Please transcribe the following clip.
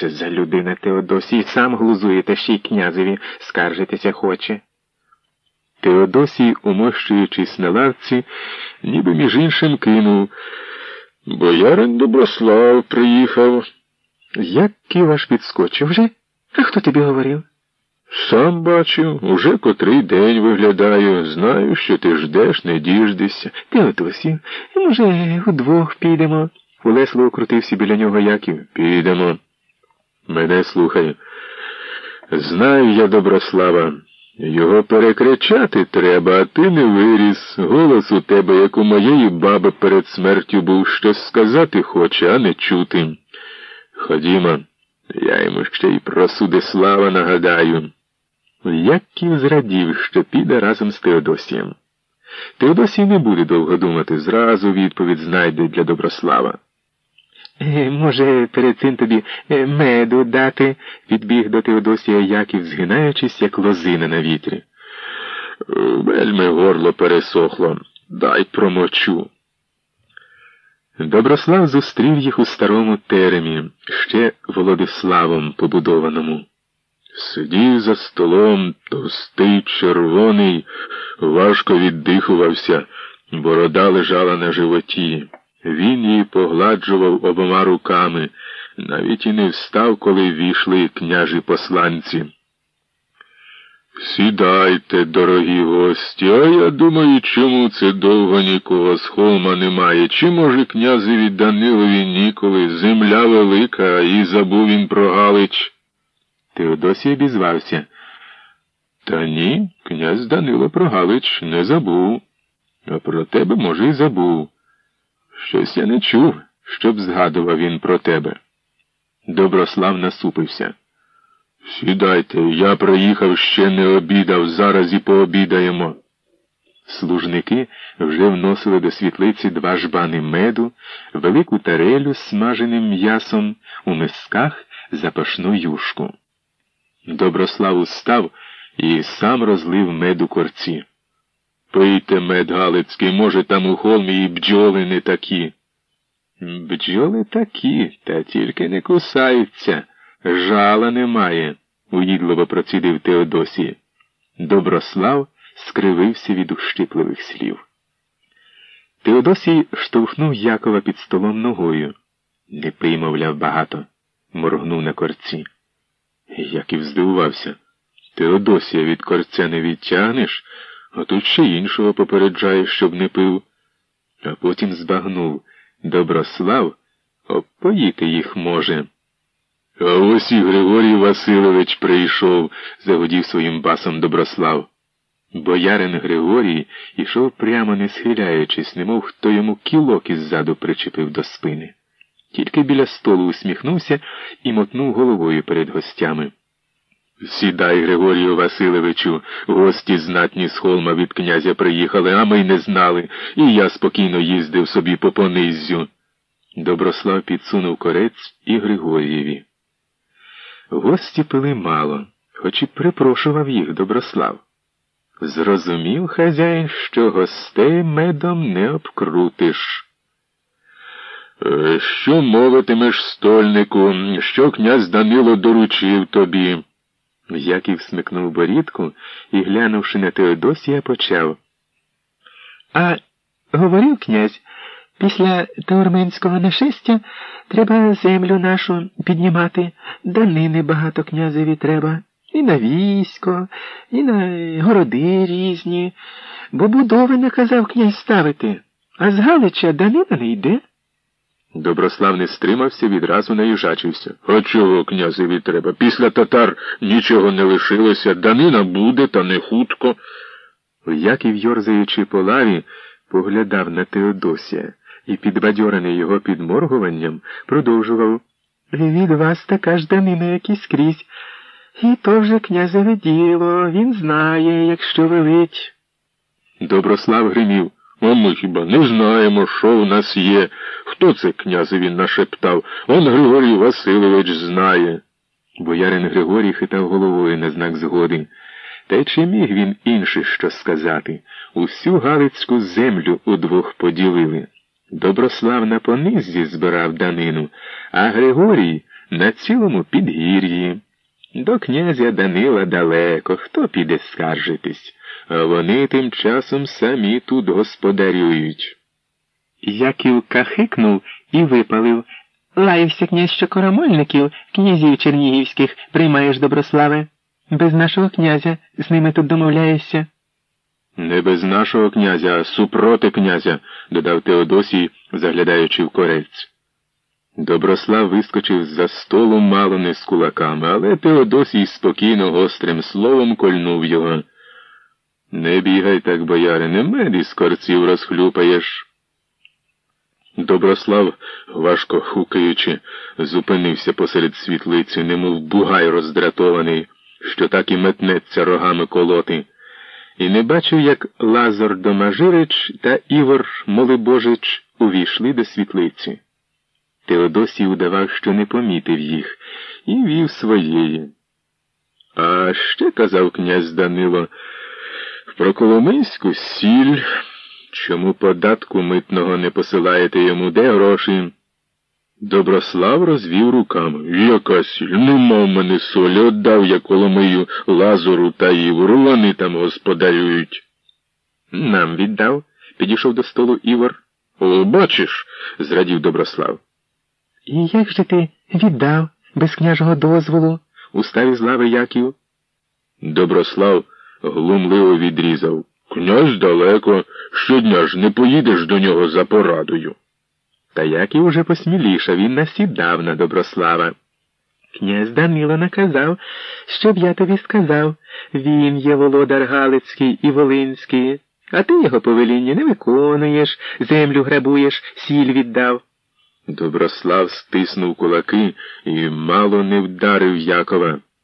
це за людина Теодосій сам глузує та ще й князеві скаржитися хоче. Теодосій, умощуючись на лавці, ніби між іншим кинув. Боярин Доброслав приїхав. Як ківаш підскочив вже? А хто тобі говорив? Сам бачив, уже котрий день виглядаю, знаю, що ти ждеш, не діждешся. Теодосію, може, удвох підемо. Улесло крутився біля нього Яків. Підемо. Мене слухай. Знаю я, Доброслава. Його перекричати треба, а ти не виріс. Голос у тебе, як у моєї баби перед смертю був, щось сказати хоче, а не чути. Ходімо, я йому ще й про Судислава нагадаю. Яків зрадів, що піде разом з Теодосієм. Теодосій не буде довго думати, зразу відповідь знайде для Доброслава. Е, може, перед цим тобі е, меду дати, підбіг до Теодосія Яків, згинаючись, як лозина на вітрі. Е, вельми горло пересохло. Дай промочу. Доброслав зустрів їх у старому теремі, ще Володиславом побудованому. Сидів за столом товстий, червоний, важко віддихувався, борода лежала на животі. Він її погладжував обома руками, навіть і не встав, коли війшли княжі посланці. Сідайте, дорогі гості, а я думаю, чому це довго нікого з холма немає. Чи, може, князеві Данилові ніколи земля велика, і забув він про Галич? Теодосій обізвався. Та ні, князь Данило про Галич не забув. А про тебе, може, й забув. Щось я не чув, щоб згадував він про тебе. Доброслав насупився. Сідайте, я приїхав, ще не обідав, зараз і пообідаємо. Служники вже вносили до світлиці два жбани меду, велику тарелю з смаженим м'ясом, у мисках запашну юшку. Доброслав устав і сам розлив меду корці. Пийте мед Галицький, може, там у холмі і бджоли не такі. Бджоли такі, та тільки не кусаються. Жала немає, уїдливо процідив Теодосій. Доброслав скривився від ущипливих слів. Теодосій штовхнув Якова під столом ногою. Не пий, мовляв, багато, моргнув на корці. Яків здивувався. Теодосія від корця не відтягнеш, а тут ще іншого попереджає, щоб не пив. А потім збагнув Доброслав, опоїти їх може. А ось і Григорій Васильович прийшов, загодів своїм басом Доброслав. Боярин Григорій ішов прямо не схиляючись, немов хто йому кілок іззаду причепив до спини. Тільки біля столу усміхнувся і мотнув головою перед гостями. Сідай, Григорію Васильовичу, гості знатні з холма від князя приїхали, а ми й не знали, і я спокійно їздив собі по пониззю. Доброслав підсунув корець і Григорієві. Гості пили мало, хоч і припрошував їх Доброслав. Зрозумів хазяїн, що гостей медом не обкрутиш. «Е, що мовитимеш, стольнику, що князь Данило доручив тобі? Яків смикнув борідку і, глянувши на Теодосія, почав. А говорив князь, після таурменського нашестя треба землю нашу піднімати, данини багато князеві треба, і на військо, і на городи різні, бо будови наказав князь ставити, а з Галича данина не йде. Доброслав не стримався, відразу наїжачився. А чого князеві треба? Після татар нічого не лишилося, данина буде, та не хутко. Яків, йорзаючи по лаві, поглядав на Теодосія і, підбадьорений його підморгуванням, продовжував Від вас така ж данина, як і скрізь. І то вже князеве діло, він знає, якщо велить. Доброслав гримів. А ми хіба не знаємо, що в нас є. Хто це князеві нашептав? Он Григорій Васильович знає. Боярин Григорій хитав головою на знак згоди. Та й чи міг він інше що сказати? Усю Галицьку землю удвох поділили. Доброслав на понизі збирав данину, а Григорій на цілому підгір'ї. До князя Данила далеко, хто піде скаржитись, вони тим часом самі тут господарюють. Яків кахикнув і випалив. Лаявся князь, що коромольників, князів чернігівських, приймаєш доброславе. Без нашого князя з ними тут домовляєшся. Не без нашого князя, а супроти князя, додав Теодосій, заглядаючи в корельць. Доброслав вискочив за столу мало не з кулаками, але Теодосій спокійно гострим словом кольнув його. Не бігай так, боярине, меді з корців розхлюпаєш. Доброслав, важко хукаючи, зупинився посеред світлиці, немов бугай роздратований, що так і метнеться рогами колоти, і не бачив, як Лазар Домажирич та Івор Молибожич увійшли до світлиці. Теодосій удавав, що не помітив їх, і вів своєї. А ще казав князь Данило, про Коломийську сіль, чому податку митного не посилаєте йому де гроші? Доброслав розвів руками. Яка сіль? Нема в мене солі, отдав я Коломию Лазору та Івору, вони там господарюють. Нам віддав, підійшов до столу Івор. О, бачиш, зрадів Доброслав. І як же ти віддав без княжого дозволу? уставив з лави Яків. Доброслав глумливо відрізав. Князь далеко, щодня ж не поїдеш до нього за порадою. Та Яків уже посмілішав, він насідав на Доброслава. Князь Данило наказав, щоб я тобі сказав. Він є володар Галицький і Волинський, а ти його повеління не виконуєш, землю грабуєш, сіль віддав. Доброслав стиснув кулаки і мало не вдарив Якова.